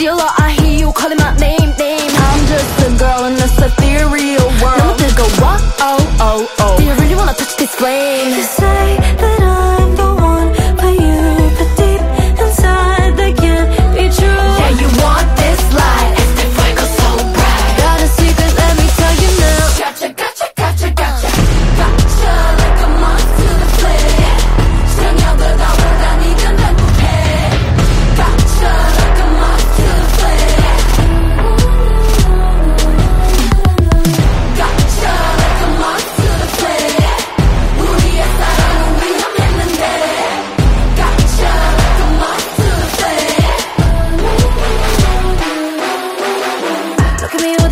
steal our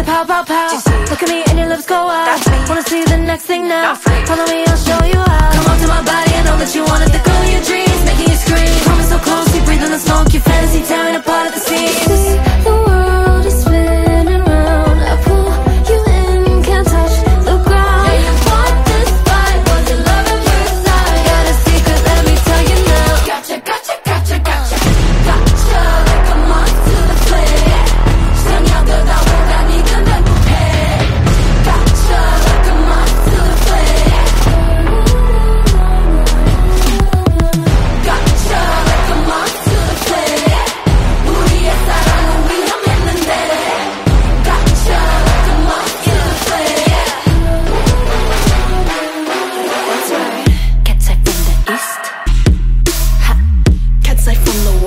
pow, pow, pow. Look at me and your lips go up. Wanna see the next thing now? Follow me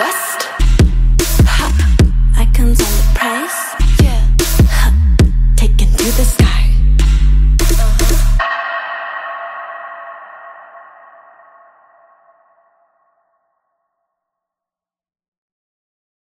West. I comes on the price.